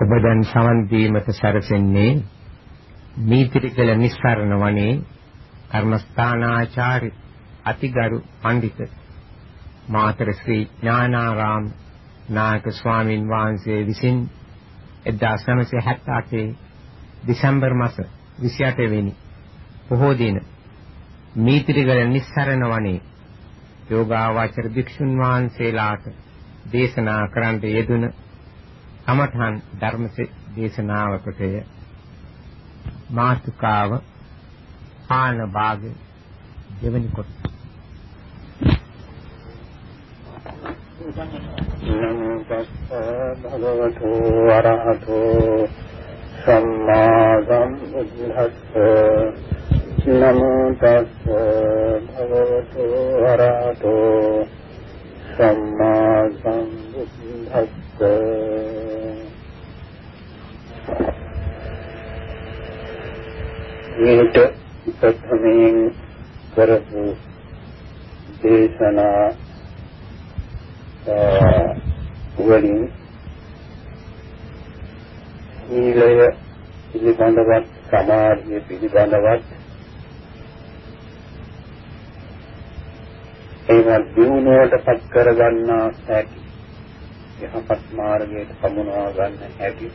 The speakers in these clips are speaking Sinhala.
ඔබ දැන් සමන් දීමට සැරසෙන්නේ නීතිරිකල නිස්සරණ වනේ කර්මස්ථානාචාර්ය අතිගරු පඬිත මාතර ශ්‍රී ඥානාරාම නායක ස්වාමින් වහන්සේ විසින් 1978 දෙසැම්බර් මාස 28 වෙනි. පොහෝ දින නීතිරිකල නිස්සරණ වනේ යෝගාවචර භික්ෂුන් වහන්සේලාට දේශනා කරන්න යෙදුන සමඨන් ධර්ම දේශනාවකටය මාතුකාව ආන භාග දෙවනි කොට නමෝ තස්ස භගවතු වරහතෝ සම්මා සම්බුද්දස්ස නමෝ තස්ස භගවතු වරහතෝ සම්මා සම්බුද්දස්ස. මේට ප්‍රථමයෙන් කරපු දේශනා වලින් සීලය පිළිබඳවත් සමාධිය පිළිබඳවත් ඒවා දිනුවට පත් කරගන්නා හැටි යහපත් මාර්ගයට පමුණවා ගන්න හැටි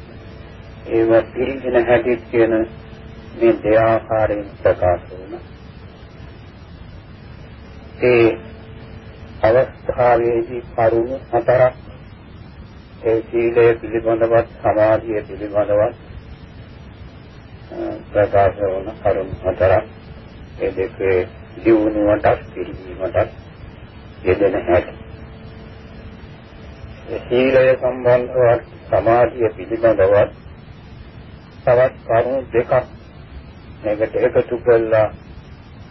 ඒවා පිළිගෙන හැටි කියන මේ දෙආකාරයෙන් ප්‍රකාශ වුණා. ඒ අවස්ථාවේදී කරුණු හතරක් ඒ සීලය පිළිබඳවත් සමාධිය පිළිබඳවත් ප්‍රකාශ වුණ කරුණු හතරක් ඒ දෙකේ දියුණුවටත් පිළිවීමටත් යෙදෙන හැටි. සීලය සම්බන්ධව සමාධිය පිළිබඳවත් තවත් කරුණු දෙකක් මේකට එකතු කරලා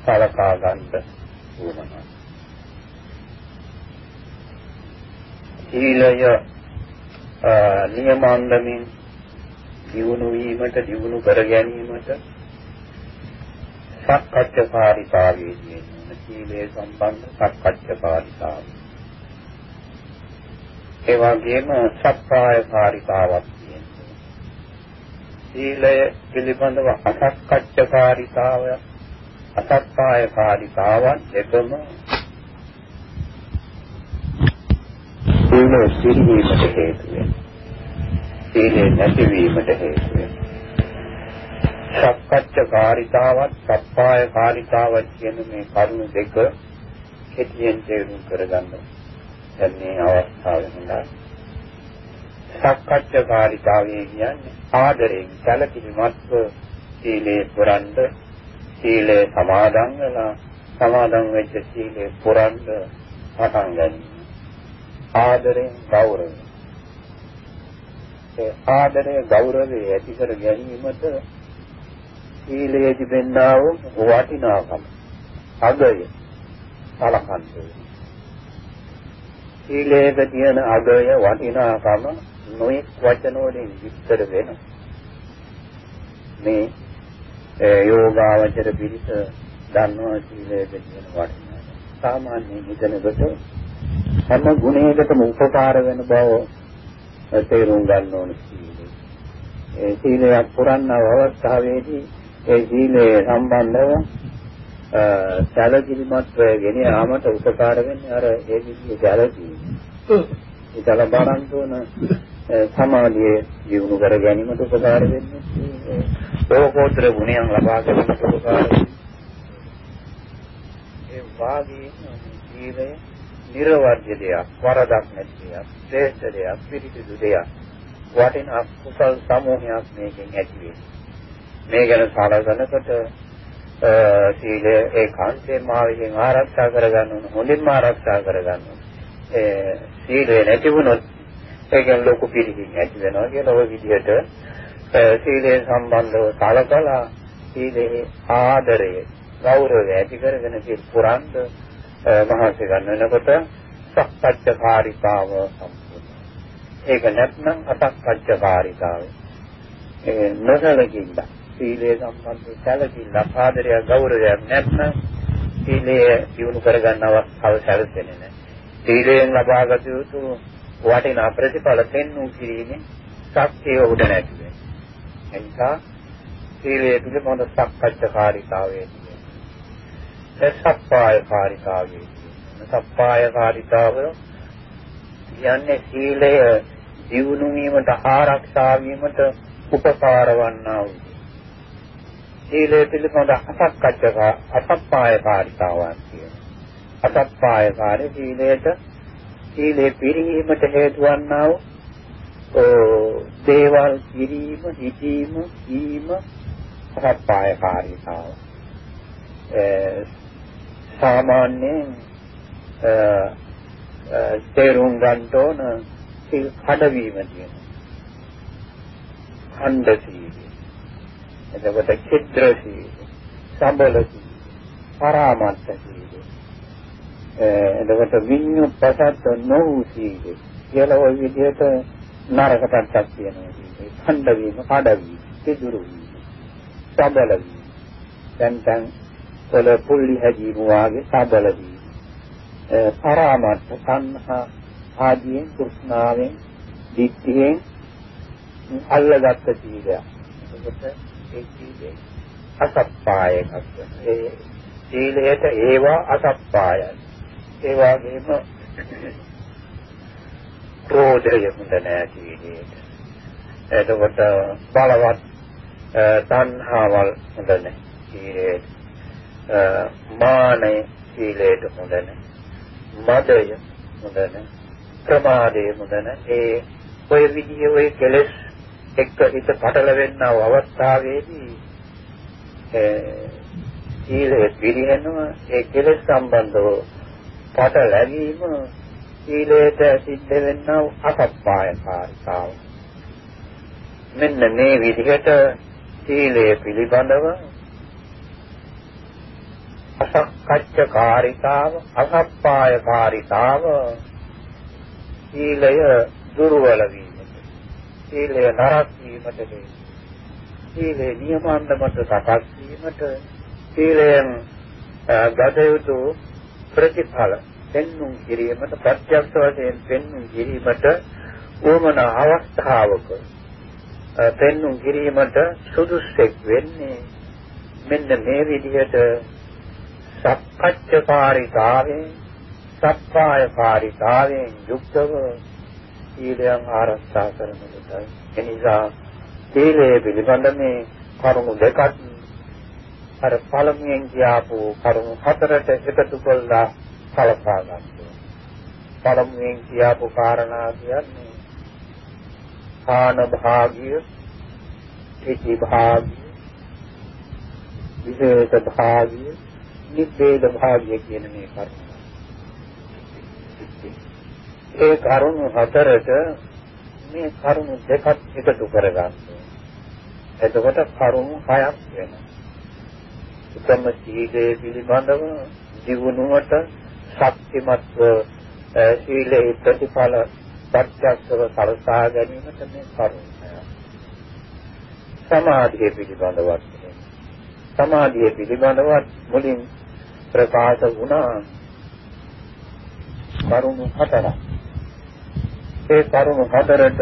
සලකා ගන්න ඕනවා. සීලය නියමාන්දමින් දියුණු වීමට දියුණු කර ගැනීමට සක්කච්ඡාකාරීතාවයේදී සීලය සම්බන්ධ සක්කච්ඡාකාරීතාවය. ඒ වගේම සත්කායකාරීතාවක් සීලය පිළිබඳව අසක්කච්ඡකාරීතාවය අසක්කායකාරීතාවන් එකම සීලය සිරිවීමට හේතු වෙනවා සීලය නැතිවීමට හේතු වෙනවා සක්කච්ඡකාරීතාවත් සප්පායකාරීතාවත් කියන මේ කරුණු දෙක කෙටියෙන් තේරුම් කරගන්න. දැන් මේ අවස්ථාවේ හොඳයි සක්කච්ඡාකාරීතාවය කියන්නේ ආදරයෙන් සැලකිලිමත්ව සීලේ පුරන්ඩ සීලේ සමාදන් වෙලා සමාදන් වෙච්ච සීලේ පුරන්ඩ පටන් ගැනීම ආදරයෙන් ගෞරවය. ඒ ආදරය ගෞරවය ඇති කර ගැනීමට සීලයේ තිබෙනා වූ වටිනාකම අගය සලකන්නේ. සීලයේ තියෙන අගය වටිනාකම නොයෙක් වචන වලින් විස්තර වෙනවා. මේ යෝගාවචර පිළිස දන්නවා සීලයේ තියෙන වටිනාකම. සාමාන්‍ය හිතනකොට හැම ගුණයකටම උපකාර වෙන බව තේරුම් ගන්න ඕන සීලය. ඒ සීලයක් පුරන්න අවස්ථාවේදී ඒ සීලය සම්බන්ධව සැලකිලිමත් ගෙන යාමට උපකාර වෙන්නේ අර ඒ විදිහේ සැලකීම. ඒක ලබාරන් තෝන සමාධිය දියුණු කර ගැනීමට උපකාර වෙන්නේ. ලෝකෝත්තර ගුණයන් ලබා ගැනීමට උපකාර ඒ වාගේ ජීවය නිර්වර්ජ්‍ය දෙයක් වරදක් නැති දෙයක් ශ්‍රේෂ්ඨ දෙයක් පිරිසිදු දෙයක්. වටින කුසල් සමූහයක් මේකෙන් ඇති වෙන්නේ. මේ ගැන සාකච්ඡානකොට සීලය ඒකාන්තයෙන්ම ආවෙන් ආරක්ෂා කරගන්න ඕන හොඳින්ම ආරක්ෂා කරගන්න ඕන. ඒ සීලය නැති වුණොත් ඒකෙන් ලොකු පිළිගින් ඇති වෙනවා කියලා ওই විදිහට සීලය සම්බන්ධව සලකලා සීලේ ආදරය ගෞරවය ඇති කරගෙන සිල් පුරන්ද මහසි ගන්න වෙනකොට සක්පච්චකාරීතාව සම්පූර්ණ. ඒක නැත්නම් අසක්පච්චකාරීතාවය. ඒ නොසලකින්න සීලය සම්බන්ධ සැලකිල්ල ආදරය ගෞරවයක් නැත්නම් සීලය දිනු කරගන්න අවස්ථාව සැලසෙන්නේ නැහැ. සීලයෙන් ලබාගත යුතු වටිනා ප්‍රතිඵල පෙන්වූ කිරීමෙන් ශක්තිය උඩ නැති වෙනවා. එනිසා සීලයේ පිළිබඳ සක්කච්ඡාකාරීතාවයේ තියෙනවා. සප්පායකාරීතාවයේ තියෙනවා. සප්පායකාරීතාව කියන්නේ සීලය දියුණු වීමට ආරක්ෂා වීමට උපකාර වන්නා වූ සීලය පිළිබඳ අසක්කච්ඡක අසප්පායකාරීතාවක් තියෙනවා. අසප්පායකාරී සීලයට සීලේ පිරිහීමට හේතු වන්නා වූ දේවල් කිරීම, හිතීම, කීම අසප්පායකාරීතාව. සාමාන්‍යයෙන් තේරුම් ගන්න ඕන සිල් කඩවීම තියෙනවා. ඛණ්ඩ සීලය. එතකොට චිත්‍ර සීලය, සම්බල සීලය, පරාමර්ථ සීලය. එතකොට විඤ්ඤු පසත් නොවු සීලය. කියලා ওই විදිහට නරක පැත්තක් තියෙනවා. ඛණ්ඩ වීම, කඩවීම, සිදුරු වීම, සම්බල වීම. දැන් දැන් වල පුල්ලි හැදීම වාගේ සබල වීම. පරාමර්ථ සංහා ආදීන් කුස්නාවෙන් දික්තියෙන් අල්ලගත්ත සීලය. එතකොට ඒ සීලේ අසප්පායයක් ඒ සීලයට ඒවා අසප්පායයි. ඒ වගේම ක්‍රෝධය මුද නැහැ සීලයට. එතකොට බලවත් තණ්හාවල් මුද නැහැ සීලයට. මානය සීලයට මුද නැහැ. මදය මුද නැහැ. ප්‍රමාදයේ මුදන ඒ ඔය විදිහේ ඔය කෙලෙස් එක්ක හිත පටලවෙන්නව අවස්ථාවේදී සීලය පිළිහෙනවා ඒ කෙලෙස් සම්බන්ධව පටලැවීම සීලයට සිද්ධ වෙන්නව අසප්පායකාරීතාව. මෙන්න මේ විදිහට සීලය පිළිබඳව අසක්කච්ඡකාරීතාව අසප්පායකාරීතාව සීලය දුර්වල වීමට සීලය නරක වීමට සීලේ නියමාන්දමට සකස් වීමට සීලයෙන් ගත යුතු ප්‍රතිඵල පෙන්වුම් කිරීමට ප්‍රත්‍යක්ෂ වශයෙන් පෙන්වුම් කිරීමට උවමන අවස්ථාවක පෙන්වුම් කිරීමට සුදුස්සෙක් වෙන්නේ. මෙන්න මේ විදිහට සක්කච්ඡකාරීතාවේ සප්පායකාරීතාවෙන් යුක්තව සීලයන් ආරක්ෂා කරන කොටයි එනිසා සීලය පිළිබඳ මේ කරුණු දෙකක් අර පළමුවෙන් කියාපු කරුණු හතරට එකතු කළා සලකා ගන්නවා. පළමුවෙන් කියාපු කාරණා කියන්නේ ආන භාගිය, ඉති භාගිය, විශේෂ භාගිය, නිබ්බේද භාගිය කියන මේ කරුණු. ඒ කරුණු හතරට මේ කරුණු දෙකක් එකතු කරගන්න. එතකොට කරුණු හයක් වෙනවා. උත්තම සීලය පිළිබඳව ජීවණුවට ශක්තිමත්ව සීලේ ප්‍රතිඵල ප්‍රත්‍යක්ෂව සලසා ගැනීමට මේ කරුණු හයක්. සමාධිය පිළිබඳවත් සමාධිය පිළිබඳවත් මුලින් ප්‍රකාශ වුණා කරුණු හතරක්. ඒ කරුණු හතරට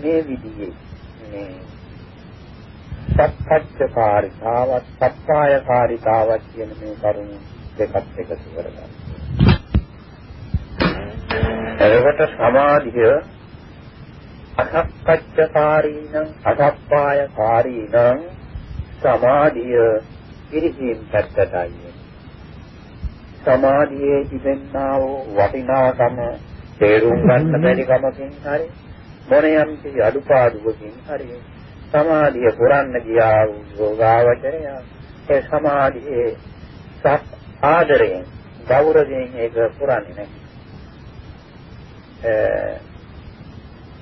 මේ විදිහේ මේ සත්‍යකාරීතාවත් සත්‍යයකාරීතාවත් කියන මේ කරුණු දෙකත් එකතු කරගන්න. එතකොට සමාධිය අසක්කච්ඡකාරීනම් අසප්පායකාරීනම් සමාධිය පිරිහීම් පැත්තටයි. සමාධියේ තිබෙනා වූ වටිනාකම තේරුම් ගන්න බැරි කමකින් හරි මොනියම් කිසි අඩුපාඩුවකින් හරි සමාධිය පුරන්න ගියා වූ යෝගාවචරය. ඒ සමාධියේ සත් ආදරයෙන් ගෞරවයෙන් ඒක පුරන්නේ නැහැ.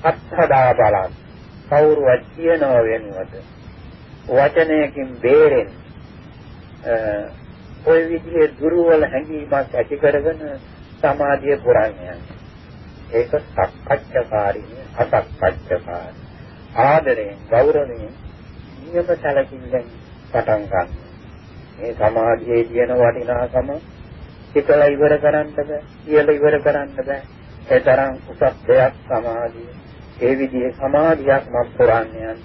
අත්හදා බලන්න. කවුරුවත් කියනව වෙනුවට වචනයකින් බේරෙන්න. ওই විදිහේ දුර්වල හැඟීමක් ඇති කරගෙන සමාධිය පුරන්නේ ඒක සක්කච්ඡකාරී අසක්කච්ඡකාරී ආදරයෙන් ගෞරවයෙන් නියම සැලකිල්ලෙන් පටන් ගන්න. මේ සමාධියේ තියෙන වටිනාකම හිතලා ඉවර කරන්න බෑ, කියලා ඉවර කරන්න බෑ. ඒ තරම් උසස් දෙයක් සමාධිය. ඒ විදිහේ සමාධියක් මම පුරන්නේ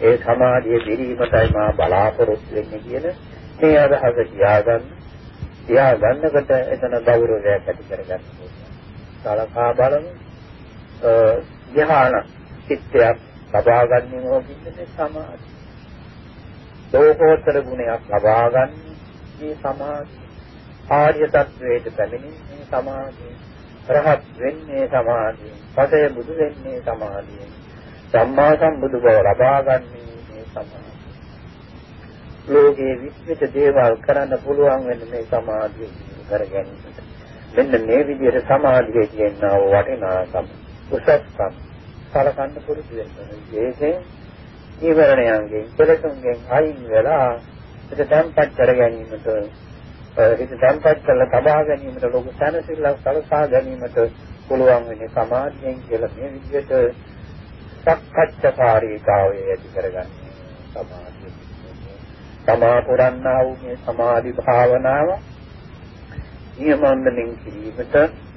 ඒ සමාධිය දිරීමටයි මා බලාපොරොත්තු වෙන්නේ කියන මේ අදහස තියාගන්න තියාගන්නකොට එතන ගෞරවයක් ඇති කරගන්න ඕනේ. සලකා බලමු ධ්‍යාන චිත්තයක් ලබා ගන්න ඕකින්නේ සමාධි. ලෝකෝත්තර ගුණයක් ලබා ගන්න මේ සමාධි. ආර්ය තත්වයට පැමිණෙන්නේ සමාධිය. රහත් වෙන්නේ සමාධිය. පතේ බුදු වෙන්නේ සමාධිය. සම්මා සම්බුදු බව ලබා ගන්නේ මේ සමාධිය. ලෝකයේ විශ්විත දේවල් කරන්න පුළුවන් වෙන්නේ මේ සමාධිය කර ගැනීමට. මෙන්න මේ විදිහට සමාධියේ තියෙන වටිනාකම උසස්කම් සලකන්න පුරුදු වෙන්න ඕනේ. විශේෂයෙන් ඊවරණයන්ගෙන් පෙරතුන්ගෙන් අයින් වෙලා ඒක තැම්පත් කර ගැනීමට ඒක තැම්පත් කරලා තබා ගැනීමට ලොකු සැනසෙල්ලක් සලසා ගැනීමට පුළුවන් වෙන්නේ සමාධියෙන් කියලා මේ විදිහට සක්කච්ඡාකාරීතාවය ඇති කරගන්නේ සමාධිය. තමා පුරන්නා වූ මේ සමාධි භාවනාව නියමන්දමින් කිරීමට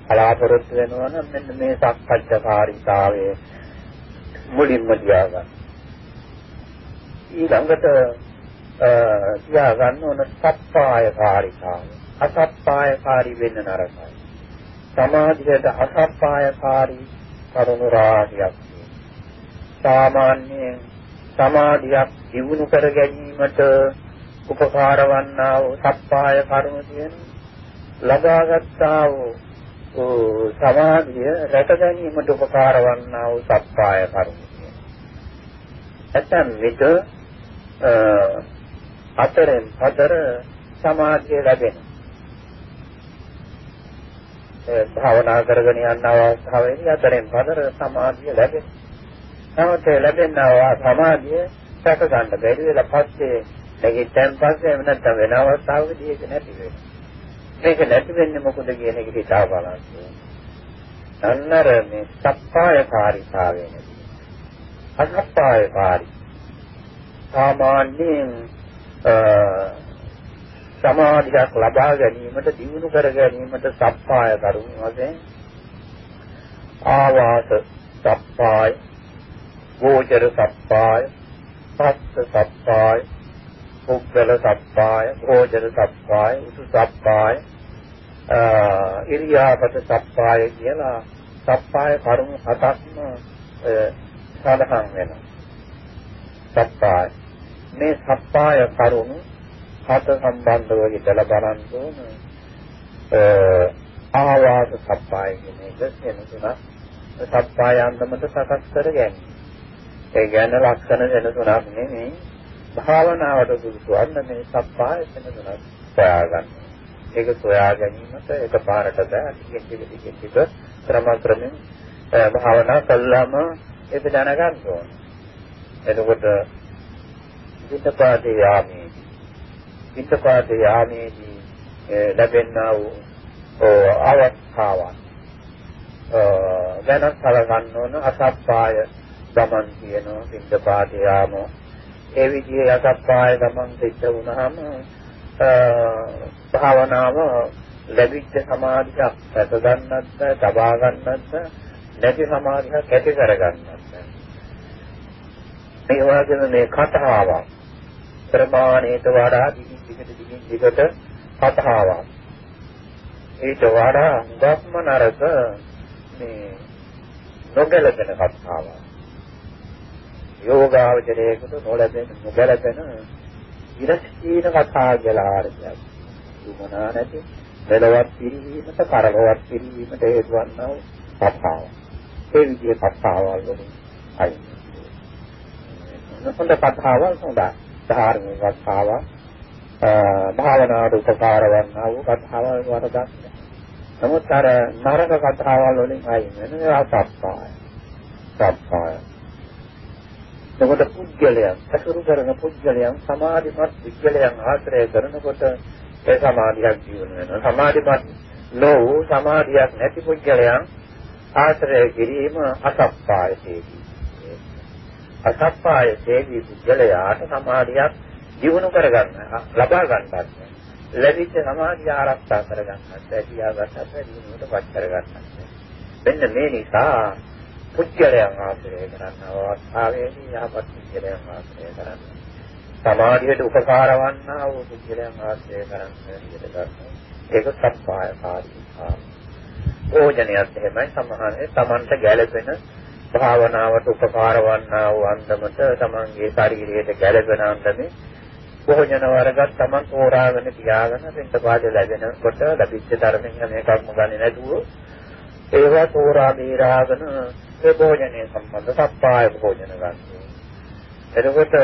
බලාපොරොත්තු වෙනවා නම් මෙන්න මේ සක්කච්ඡාකාරීතාවයේ මුලින්ම තියාගන්න. ඊළඟට තියාගන්න ඕන සප්පායකාරීතාවය. අසප්පායකාරී වෙන්න නරකයි. සමාධියට අසප්පායකාරී කරුණු රාශියක් සාමාන්‍යයෙන් සමාධියක් දිනු කර ගැනීමට උපකාර වන්නා වූ සප්පාය කරුණු තියෙන ලබාගත්තා වූ සමාධිය රැක ගැනීමට උපකාර වන්නා වූ සප්පාය කරුණු තියෙන. ඇතන් විට අතරෙන් අතර සමාධිය ලැබෙනවා. භාවනා කරගෙන යන අවස්ථාවේදී අතරෙන් අතර සමාධිය ලැබෙනවා. නමුත් ලැබෙනවා සමාධිය සැක ගන්න බැරි වෙලා පස්සේ නැගිට්ටන් පස්සේ එව නැත්නම් වෙන අවස්ථාවකදී ඒක නැති වෙනවා. මේක නැති වෙන්නේ මොකද කියන එක හිතා බලන්න. අන්නර මේ සප්පායකාරීතාවය නැති. අසප්පායකාරී. සාමාන්‍යයෙන් සමාධියක් ලබා ගැනීමට දිනු කර ගැනීමට සප්පාය කරුණු වශයෙන් ආවාස සප්පාය ගෝචර සප්පාය පස්ස සප්පාය පුද්ගල සප්පාය ගෝචර සප්පාය උසු සප්පාය ඉරියාපත සප්පාය කියලා සප්පාය කරුණු හතක්ම සඳහන් වෙනවා. සප්පාය. මේ සප්පාය කරුණු හත සම්බන්ධව හිතලා බලන්න ඕන ආවාස සප්පාය කියන එක වෙන තුනක් සප්පාය අන්දමට සකස් කර ගැනීම. ඒ කියන්නේ ලක්ෂණ වෙන තුනක් නෙමෙයි. භාවනාවට සුදුසු අන්න මේ සප්පාය වෙන තුනක් සොයාගන්න. ඒක සොයා ගැනීමට එකපාරට බෑ ටික ටික ටික ටික ක්‍රම ක්‍රමෙන් භාවනා කළාම ඒක දැනගන්න ඕන. එතකොට පිටපාතේ යාමේදී පිටපාතේ යාමේදී ලැබෙනා වූ අවස්ථාවන් දැනත් සලකන්න ඕන අසප්පාය ගමන් කියනවා පිටපාත යාම ඒ විදිහේ යසප්පාය ගමන් සිද්ධ වුණාම භාවනාව ලැබිච්ච සමාධියක් පැත ගන්නත් තබා ගන්නත් නැති සමාධියක් ඇති කර ගන්නත් මේ වගේම මේ කතාවක්. ප්‍රමාණයට වඩා දිගින් දිගට දිගින් දිගට කතාවක්. ඊට වඩා හුඟක්ම නරක මේ නොගැලපෙන කතාවක්. යෝගාවචරයේකට නොලැබෙන නොබැලපෙන ඉරස්චීන කතා කියලා ආරම්භයක්. දුමනා නැති මෙලවත් පිළිවීමට කරලවත් පිළිවීමට හේතු වන්නා වූ කතාව. ඒ විදිහේ කතාවල් වලින් අයි. හොඳ කතාවල් හොඳයි. ධාර්මික කතාවක් භාවනාවට උපකාර වන්නා වූ කතාවල් වරදක් නමුත් අර නරක කතාවල් වලින් අයින් වෙන ඒවා සප්පාය. සප්පාය. එතකොට පුද්ගලයන් අසුරු කරන පුද්ගලයන් සමාධිමත් පුද්ගලයන් ආශ්‍රය කරනකොට ඒ සමාධියක් ජීවන වෙනවා. සමාධිමත් නොවු සමාධියක් නැති පුද්ගලයන් ආශ්‍රය කිරීම අසප්පායසේදී. අසප්පායසේදී පුද්ගලයාට සමාධියක් ජීවණු කරගන්න ලබා ගන්නත් ලැබිච්ච සමාධිය ආරක්ෂා කරගන්නත් ඇතියාගන්නත් දිනුවට පත් කරගන්නත් මෙන්න මේ නිසා පුජ්‍යලයන් ආශ්‍රය කරන්න අවස්ථාවේදී යහපත් පුජ්‍යලයන් ආශ්‍රය කරන්න. සමාධියට උපකාර වන්නා වූ පුජ්‍යලයන් ආශ්‍රය කරන්න විදිහට ගන්න. ඒක සප්පායකාරී කාර්ය. ඕජනයත් එහෙමයි සමහරේ Tamanට ගැළපෙන භාවනාවට උපකාර වන්නා වූ අන්දමට Tamanගේ ශරීරයට ගැළපෙන අන්දමේ භෝජන වර්ගත් Taman තෝරාගෙන තියාගෙන පිට පාද ලැබෙනකොට ලැබිච්ච ධර්මයෙන් මේකක්ම ගන්නේ නැතුව ඒවා තෝරා බේරාගෙන ඒ භෝජනයේ සම්බන්ධ සප්පාය භෝජන ගන්නවා. එතකොට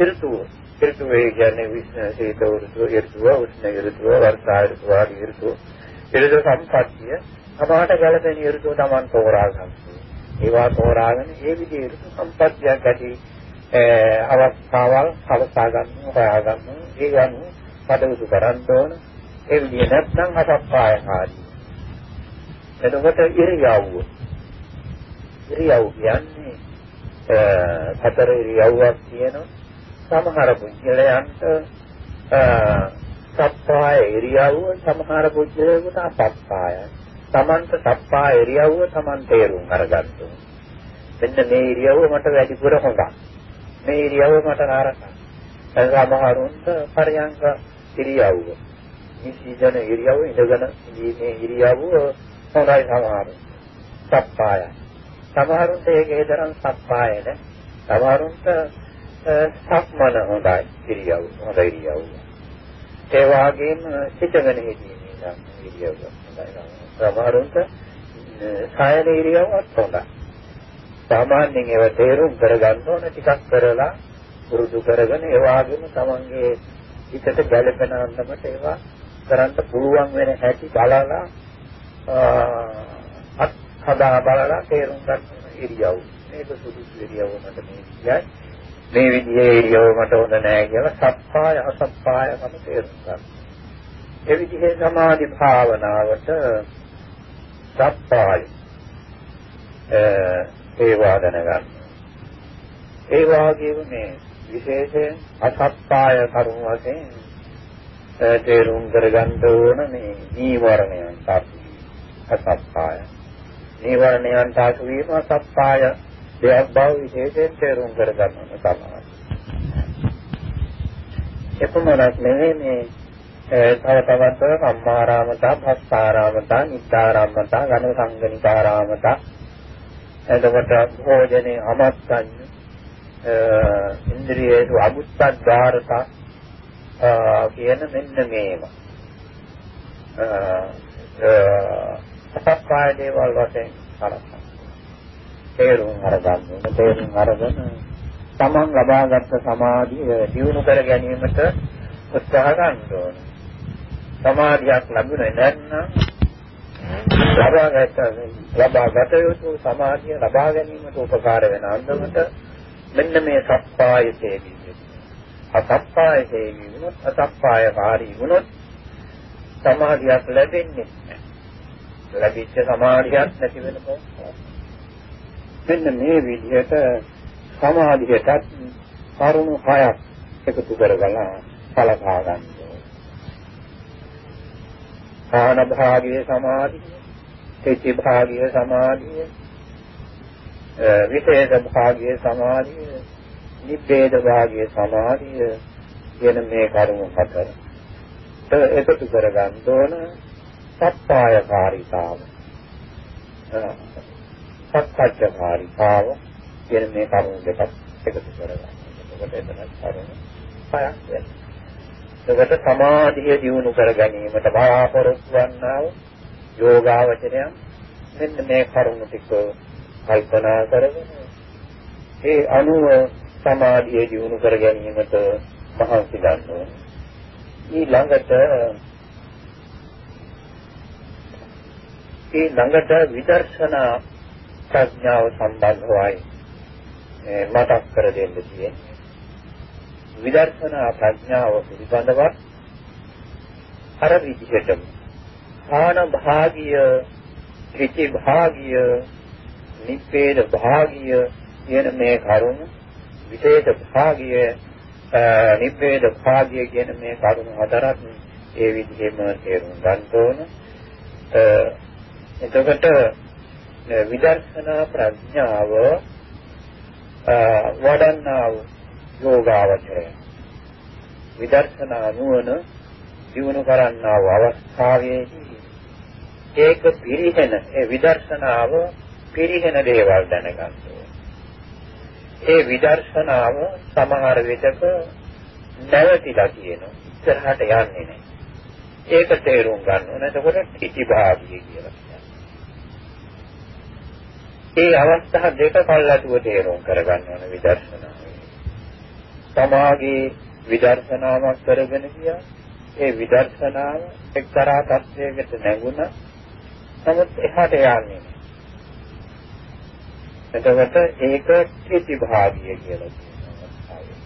ඍතුව ඍතුව කියන්නේ විශ්න සීත ඍතුව ඍතුව උෂ්ණ ඍතුව වර්ෂා ඍතුව ආදී ඍතුව ඍතු සම්පත්තිය අපහට ගැළපෙන ඍතුව Taman තෝරා ගන්නවා. ඒවා තෝරාගෙන ඒ විදිහේ ඍතු සම්පත්තියක් ඇති අවස්ථාවල් හලසා ගන්න හොයා ගන්න. ඒ ගන්න කටයුතු කරන්න ඕන. ඒ විදිහ නැත්නම් අසප්පායකාරී. එතකොට ඉරියව්ව. ඉරියව් කියන්නේ හතර ඉරියව්වක් තියෙනවා. සමහර පුද්ගලයන්ට සප්පාය ඉරියව්ව සමහර පුද්ගලයන්ට අපප්පාය. තමන්ට සප්පාය ඉරියව්ව තමන් තේරුම් අරගන්න මෙන්න මේ ඉරියව්ව මට වැඩිපුර හොඳයි මේ ඉරියව්ව මට නරකයි සමහරුන්ට පරයන්ක ඉරියව්ව. නිසිදන ඉරියව්ව ඉඳගෙන මේ ඉරියව්ව හොඳයි සමහරුන්ට සප්පායයි. සමහරුන්ට ඒකේ තරම් සප්පාය නැහැ. සමහරුන්ට සක්මන හොඳයි ඉරියව් හොඳ ඉරියව්. ඒ වගේම සිතගෙන හිටියේ ඉරියව් හොඳයි. සමහරුන්ට සායන ඉරියව්වත් හොඳයි. සාමාන්‍යයෙන් ඒව තේරුම් කරගන්න ඕන ටිකක් කරලා පුරුදු කරගෙන ඒ වගේම තමන්ගේ හිතට ගැළපෙන අන්දමට ඒවා කරන්න පුළුවන් වෙන හැටි බලලා හදා බලලා තේරුම් ගන්න ඉරියව්. මේක සුදුසු ඉරියව් මට මේ කියයි. මේ විදිහේ ඉරියව් මට හොඳ නෑ කියලා සප්පාය අසප්පාය මම තේරුම් ගන්න. ඒ විදිහේ සමාධි භාවනාවට සප්පාය ඒ වාදන ගන්න. ඒ වාගේම මේ විශේෂයෙන් අසප්පාය කරුණ වශයෙන් තේරුම් කරගන්න ඕන මේ නීවරණයන් අසප්පාය නීවරණයන්ට අසු වීම සත්‍යය දෙයක් බව විශේෂයෙන් තේරුම් කරගන්න තමයි. එපමණක් නෙවෙයි මේ තව තවත් සම්මාරාමතා, භස්සාරාමතා, නිත්තාරාමතා, ඝන සංගනිකාරාමතා එතකොට භෝජනේ අමත්තඤ්ඤ ඉන්ද්‍රියේසු අමුත්තද්වාරතා කියන මෙන්න මේවා. සත්‍යය දේවල් වශයෙන් කරකම්. තේරුම් අරගන්න. තේරුම් අරගෙන තමන් ලබාගත් සමාධිය දියුණු කර ගැනීමට උත්සාහ ගන්න ඕන. සමාධියක් ලැබුණේ නැත්නම් ලබාගත ලබාගත යුතු සමාධිය ලබා ගැනීමට උපකාර වෙන අන්දමට මෙන්න මේ සප්පාය සේවීම. අසප්පාය සේවීම වුණොත් අසප්පායකාරී වුණොත් සමාධියක් ලැබෙන්නේ නැහැ. ලැබිච්ච සමාධියක් නැති වෙනකොට මෙන්න මේ විදිහට සමාධියටත් කරුණු හයක් එකතු කරගලා සලකා ගන්න ආන භාගයේ සමාධිය, හේති භාගයේ සමාධිය, විශේෂ භාගයේ සමාධිය, නිබ්බේද භාගයේ සමාධිය කියන මේ කරුණු හතර. එකතු කරගන්න ඕන සත්‍යයකාරීතාව සත්‍යච්ඡකාරීතාව කියන මේ කරුණු දෙකක් එකතු කරගන්න. එතකොට එතන කරුණු හයක් වෙනවා. එතකොට සමාධිය දියුණු කර ගැනීමට බලාපොරොත්තු වන්නා වූ යෝගාවචරය මෙන්න මේ කරුණු ටික කල්පනා කරගෙන ඒ අනුව සමාධිය දියුණු කර ගැනීමට මහන්සි ගන්න ඕනේ. ඊළඟට ඒ ළඟට විදර්ශනා ප්‍රඥාව සම්බන්ධවයි මතක් කර දෙන්න තියෙන්නේ. විදර්ශනා ප්‍රඥාව පිළිබඳව අර විදිහටම ආන භාගිය, ත්‍රිති භාගිය, නිප්පේද භාගිය කියන මේ කරුණ විශේෂ භාගිය නිප්පේද භාගිය කියන මේ කරුණ හතරක් ඒ විදිහෙම තේරුම් ගන්න ඕන. එතකොට විදර්ශනා ප්‍රඥාව වඩන්නා වූ යෝගාවචරය. විදර්ශනා නුවණ දිනු කරන්නා වූ අවස්ථාවේදී ඒක පිරිහෙන ඒ විදර්ශනාව පිරිහෙන දේවල් දැනගන්න ඒ විදර්ශනාව සමහර විටක නැවතිලා තියෙනවා. ඉස්සරහට යන්නේ නැහැ. ඒක තේරුම් ගන්න ඕන. එතකොට ඉතිභාගිය කියලා. ඒ අවස්ථා දෙක කල්ලාතුව තේරුම් කරගන්න ඕන විදර්ශනාව. තමාගේ විදර්ශනාවක් කරගෙන ගියා. ඒ විදර්ශනාව එක්තරා තත්වයකට නැගුණා. නමුත් එහාට යන්නේ නැහැ. එතකොට ඒක ත්‍රිතිභාගිය කියලා කියනවා.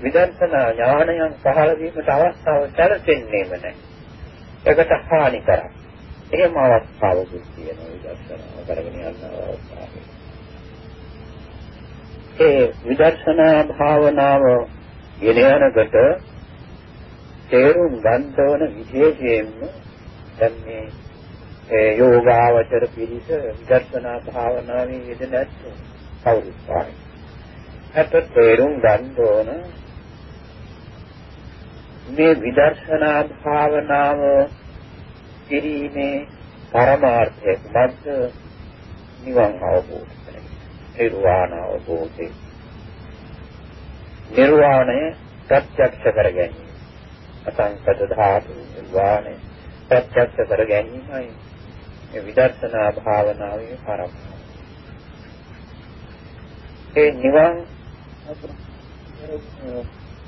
විදර්ශනා ඥානයන් පහළ වීමට අවස්ථාව සැලසෙන්නේම නැහැ. ඒකට හානි කරා. එහෙම අවස්ථාවකුත් තියෙනවා විදර්ශනාව කරගෙන යන අවස්ථාවේ. ඒ විදර්ශනා භාවනාව ගෙන යනකොට තේරුම් ගන්න ඕන විශේෂයෙන්ම දැන් මේ ඒ යෝගාවචර පිළිස විදර්ශනා භාවනාවේ යෙදෙන ඇත්තෝ කවුරුත් පායි. අත තේරුම් ගන්න ඕන මේ විදර්ශනා භාවනාව කිරීමේ පරමාර්ථය කුමක්ද? නිවන් අවබෝධ කරගන්න. නිර්වාණ අවබෝධය. නිර්වාණය ප්‍රත්‍යක්ෂ කර ගැනීම. අසංකත ධාතු නිර්වාණය ප්‍රත්‍යක්ෂ කර ගැනීමයි මේ විදර්ශනා භාවනාවේ පරමාර්ථය. ඒ නිවන්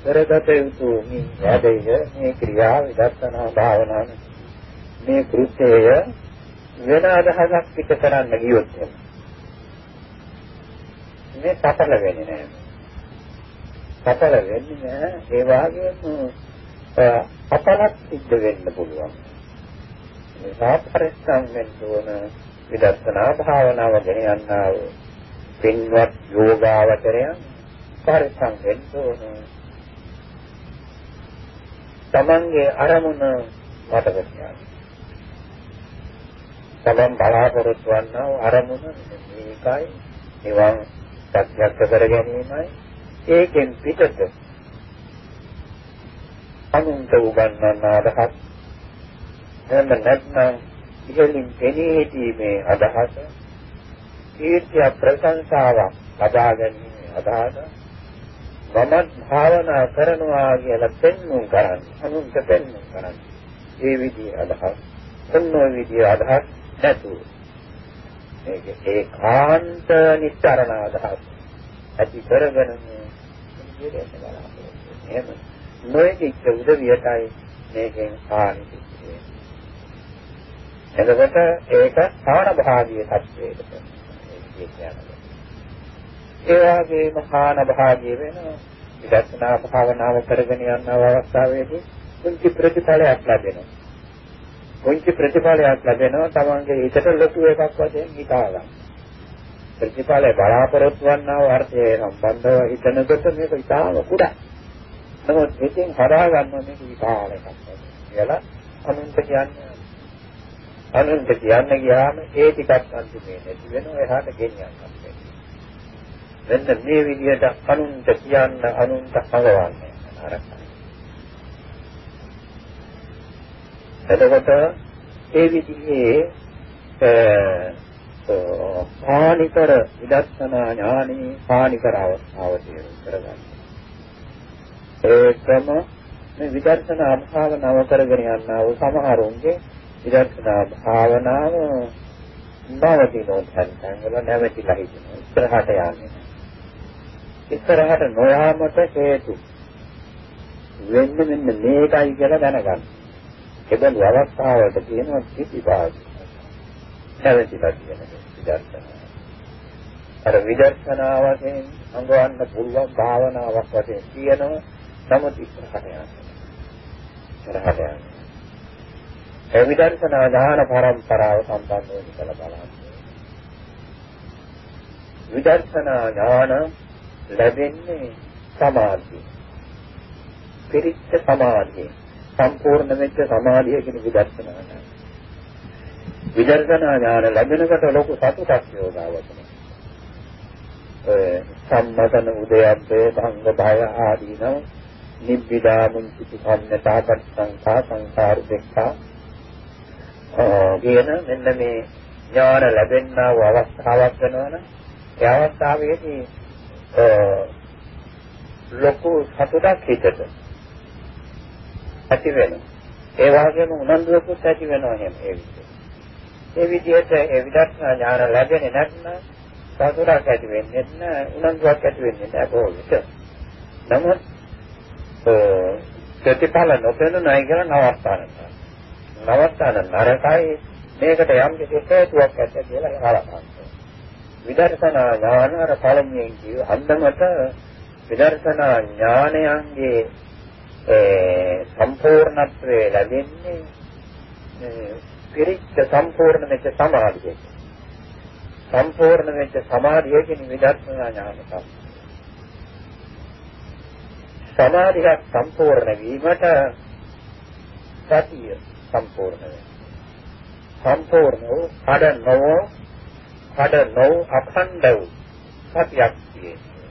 කරගත යුතු මේ වැඩය මේ ක්‍රියා විදර්ශනා භාවනාවේ මේ කෘත්‍යය වෙන අදහසක් පිට කරන්න ගියොත් මේ සඵල වෙන්නේ නැහැ. සඵල වෙන්නේ නැහැ. ඒ වගේම අපලක් සිද්ධ වෙන්න පුළුවන්. මේ සාපරිස්සම් වෙන්න ඕන විදර්ශනා භාවනාව ගෙන යන්නා වූ පින්වත් යෝගාවචරයන් පරිස්සම් වෙන්න ඕන. තමන්ගේ අරමුණ මතක තියාගන්න. තමන් බලාපොරොත්තු වන්නා අරමුණ මේකයි. නිවන් ප්‍රත්‍යක්ෂ කර ගැනීමයි. ඒකෙන් පිටත අනුන්ට උගන්වන අදහස්. එහෙම නැත්නම් ඉහළින් පෙනී සිටීමේ අදහස කීර්තිය ප්‍රශංසාවක් ලබා ගැනීමේ අදහස මම භාවනා කරනවා කියලා පෙන්වුම් කරන්නේ අනුන්ට පෙන්වුම් කරන්නේ. ඒ විදිහේ අදහස්. ඔන්න විදිහේ අදහස් නැතුව මේක ඒකාන්ත නිස්තරණ අදහස් ඇති කරගෙන මේ විදිහට බලාපොරොත්තු එහෙම නොයෙක් උදවියටයි මේකෙන් හානි සිද්ධ එතකොට ඒක සාන භාගීය තත්වයකට ඒ වගේම හාන භාගීය වෙන විදර්ශනා භාවනාව කරගෙන යන අවස්ථාවේදී කුංචි ප්‍රතිඵලයක් ලැබෙනවා. පුංචි ප්‍රතිඵලයක් ලැබෙනවා තමන්ගේ හිතට ලොකු එකක් වශයෙන් හිතා ගන්න. ප්‍රතිඵලය බලාපොරොත්තු වන්නා වූ අර්ථය සම්බන්ධව හිතනකොට මේක ඉතාම කුඩා. නමුත් මේකෙන් හදා ගන්න මේක විශාල එකක් කියලා අනුන්ට කියන්නේ. අනුන්ට කියන්න ගියාම ඒ ටිකක් අන්තිමේ නැති වෙනවා. එහාට ගෙනියන්නත් මෙන්න මේ විදිහට අනුන්ට කියන්න අනුන්ට හදවන්නේ අරක එතකොට ඒ විදිහේ පානිකර විදර්ශනා ඥානෙ පානිකර අවස්ථාව තේරුම් කරගන්න. ඒකම මේ විදර්ශනා භාවනාව කරගෙන යනා වූ සමහරුන්ගේ විදර්ශනා භාවනාව නවතිනෝ දැන් වල නැවතිලා හිටිනවා. ඉස්සරහට යන්නේ. ඉස්සරහට නොයාමට හේතු වෙන්න මෙන්න මේකයි කියලා දැනගන්න. එබඳු අවස්ථාවකට කියනවා ප්‍රතිපාද. නැවතිලා කියන විදර්ශනා. අර විදර්ශනා වශයෙන් අංගවන්න පුළුවන් භාවනාවක් වශයෙන් කියනවා. නමුත් ඉස්සරහට යනවා. ඉස්සරහට යනවා. ඒ විදර්ශනා ඥාන පරම්පරාව සම්බන්ධ වෙන කියලා බලන්න. විදර්ශනා ඥාන ලැබෙන්නේ සමාධිය. පිරිච්ඡ සමාධිය. සම්පූර්ණ වෙච්ච සමාධිය කියන විදර්ශනා විදර්ශනා ඥාන ලැබෙනකොට ලොකු සතුටක් යෝගාවචන. ඒ සම්මතන උදයබ්බේ භංග භය ආදීන නිබ්බිදා මුංචිති සම්නතා පස්සංඛා සංසාර දෙක්ඛා කියන මෙන්න මේ ඥාන ලැබෙන්නා වූ අවස්ථාවක් වෙනවනම් ඒ අවස්ථාවේදී ලොකු සතුටක් හිතට ඇති වෙනවා. ඒ වගේම උනන්දුවකුත් ඇති වෙනවා එහෙම ඒ විදිහට. ඒ විදිහට ඒ විදර්ශනා ඥාන ලැබෙන්නේ නැත්නම් සතුටක් ඇති වෙන්නේ නැහැ, උනන්දුවක් ඇති වෙන්නේ නැහැ බොහෝ විට. නමුත් ප්‍රතිඵල නොපෙනුනයි කියලා නවත්තාන. නවත්තාන නරකයි මේකට යම් කිසි හේතුවක් ඇත කියලා හලකනවා. විදර්ශනා ඥාන අර පළමුවෙන් කිව්ව අන්දමට විදර්ශනා ඥානයන්ගේ සම්පූර්ණත්වය ලැබෙන්නේ පිරිච්ච සම්පූර්ණ වෙච්ච සමාධියක. සම්පූර්ණ වෙච්ච සමාධියකින් විදර්ශනා ඥාන තමයි. සමාධියක් සම්පූර්ණ වීමට සතිය සම්පූර්ණ වෙනවා. සම්පූර්ණ වූ කඩ නොව කඩ නොව අඛණ්ඩ වූ සතියක් තියෙනවා.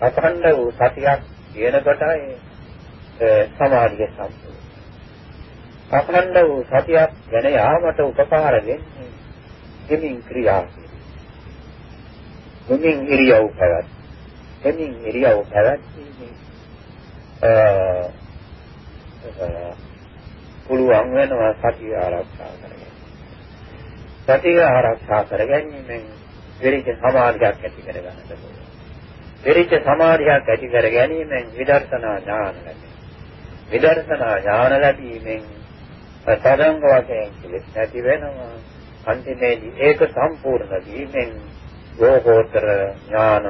අඛණ්ඩ වූ සතියක් කියන කොටයි සමාධිය සම්පූර්ණ. අඛණ්ඩ වූ සතියක් ගැන යාමට උපකාර වෙන්නේ දෙමින් ක්‍රියා. දෙමින් ඉරියව් පැවැත්. දෙමින් ඉරියව් පැවැත්ීමේ පුළුවන් වෙනවා සතිය ආරක්ෂා කරගන්න. සතිය ආරක්ෂා කරගැනීමෙන් විරිච සමාධියක් ඇති කරගන්නට පුළුවන්. විරිච සමාධියක් ඇති කර ගැනීමෙන් විදර්ශනා ඥාන ලැබෙනවා. විදර්ශනා ඥාන ලැබීමෙන් තරංග වශයෙන් කිලිස් නැති වෙනවා. අන්තිමේදී ඒක සම්පූර්ණ වීමෙන් යෝගෝත්තර ඥාන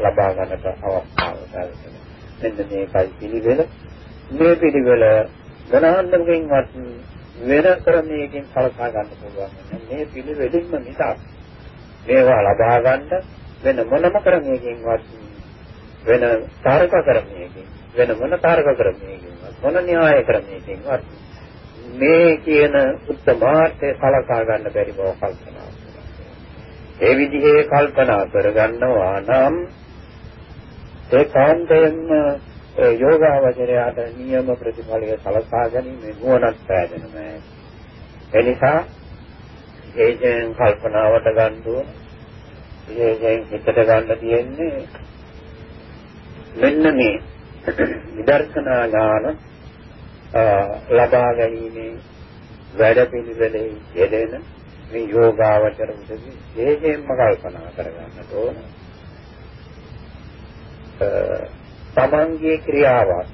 ලබා ගන්නට අවස්ථාව ලැබෙනවා. මෙන්න මේකයි පිළිවෙල. මේ පිළිවෙල ගණහන්වකින්වත් වෙන ක්‍රමයකින් සලකා ගන්න පුළුවන්. මේ පිළිවෙලින්ම නිසා මේවා ලබා ගන්න වෙන මොනම ක්‍රමයකින්වත් වෙන තාරක ක්‍රමයකින් වෙන මොන තාරක ක්‍රමයකින්වත් මොන න්‍යාය ක්‍රමයකින්වත් මේ කියන උත්තමාර්ථය සලකා ගන්න බැරි බව කල්පනා ඒ විදිහේ කල්පනා කරගන්නවා නම් ඒ කාන්තයෙන්ම යෝගාවචරයට නියම ප්‍රතිඵලය සලසා ගැනීම නුවණක් පෑදෙන නෑ. ඒ නිසා ඒකෙන් කල්පනාවට ගන්න ඕන. ඒකෙන් හිතට ගන්න තියෙන්නේ මෙන්න මේ විදර්ශනා ඥාන ලබා ගැනීමේ වැඩ පිළිවෙලේ යෙදෙන මේ යෝගාවචර මුදදී ඒකෙන්ම කල්පනා කරගන්නට ඕන. තමන්ගේ ක්‍රියාවක්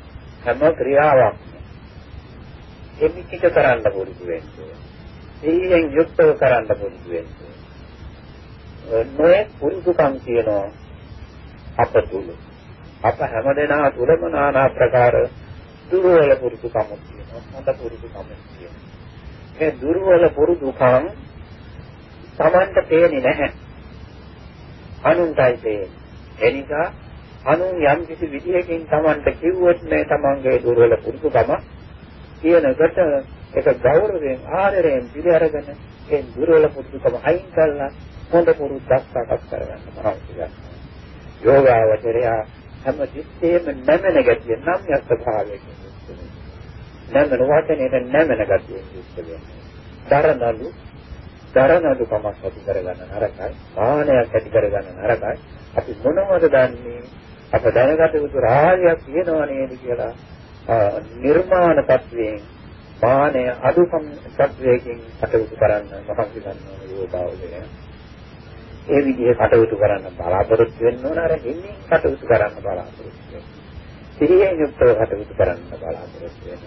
හැම ක්‍රියාවක්ම එමිතික කරන්න පුරුදු වෙන්න ඕන. ඒෙන් යුක්තව කරන්න පුරුදු වෙන්න ඕන. නොයේ පුරුදුකම් කියනවා අප තුල. අප හැමදෙනා තුලම নানা ප්‍රකාර දුර්වල පුරුදුකම් තියෙනවා. හොඳ පුරුදුකම් තියෙනවා. මේ දුර්වල පුරුදුකම් Tamanට පේන්නේ නැහැ. අනුන්ටයි පේන්නේ. එනිසා අනුන් යම් කිසි විදිහකින් Tamanට කිව්වොත් මේ Tamanගේ දුර්වල පුරුදුකම කියනකොට ඒක ගෞරවයෙන් ආදරයෙන් පිළිඅරගෙන ඒ දුර්වල පුරුදුකම අයින් කළා හොඳ පුරුද්දක් සකස් කරගන්න මහන්සියක්. යෝගාවචරය හැම දිත්තේම නැමෙන ගතිය නම් යත් භාවයකින් නැමෙන වචනේ නැමෙන ගතිය ඉස්සෙල්ලා. දරනලු දරනලු කමක් ඇති කරගන්න නරකයි. ආහනයක් ඇති කරගන්න නරකයි. අපි මොනවද දන්නේ අප දැනගත යුතු රාජ්‍යයක් තියෙනවා නේද කියලා නිර්මාණ තත්වයෙන් මානය අඩු තත්වයකින් කටයුතු කරන්න මහන්සි ගන්නවා යෝගාවදය. ඒ විදිහේ කටයුතු කරන්න බලාපොරොත්තු වෙන්න ඕන අර හිමින් කටයුතු කරන්න බලාපොරොත්තු වෙන්න. සිහියෙන් යුක්තව කටයුතු කරන්න බලාපොරොත්තු වෙන්න.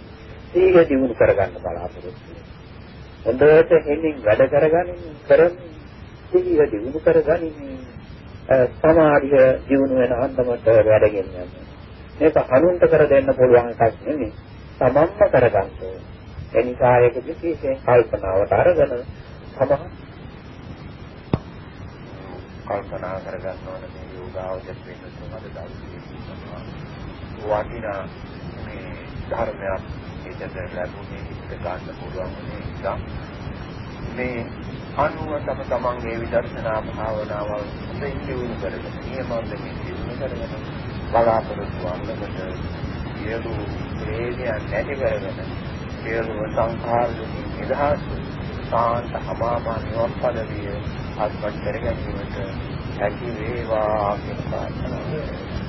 සිහිය දිනු කරගන්න බලාපොරොත්තු වෙන්න. හොඳට හිමින් වැඩ කරගනින් කරමින් සිහිය දිනු කරගනිමින් සමාධිය දිනු වෙන අන්දමට වැඩගෙන යනවා. මේක අනුන්ට කර දෙන්න පුළුවන් එකක් නෙමෙයි. තමන්ම කරගන්න ඕනේ. එනිසා ඒක විශේෂයෙන් කල්පනාවට අරගෙන තමන් කල්පනා කරගන්න ඕන මේ යෝගාවචර වෙන තුමද දවසේ වටිනා මේ ධර්මයක් ඒකට ලැබුණේ ඉස්ස ගන්න පුළුවන් නිසා. මේ අනුව තම තමන්ගේ විදර්ශනා භාවනාවල් හොඳින් දියුණු කරගෙන නියමයෙන් දියුණු කරගෙන බලාපොරොත්තු වන්නකට සියලු ප්‍රේමයන් නැති කරගෙන සියලු සංඛාර දුකින් නිදහස් සාන්ත අමාමා නිවන් පදවිය අත්පත් කර ගැනීමට හැකි වේවා කියන ප්‍රාර්ථනාව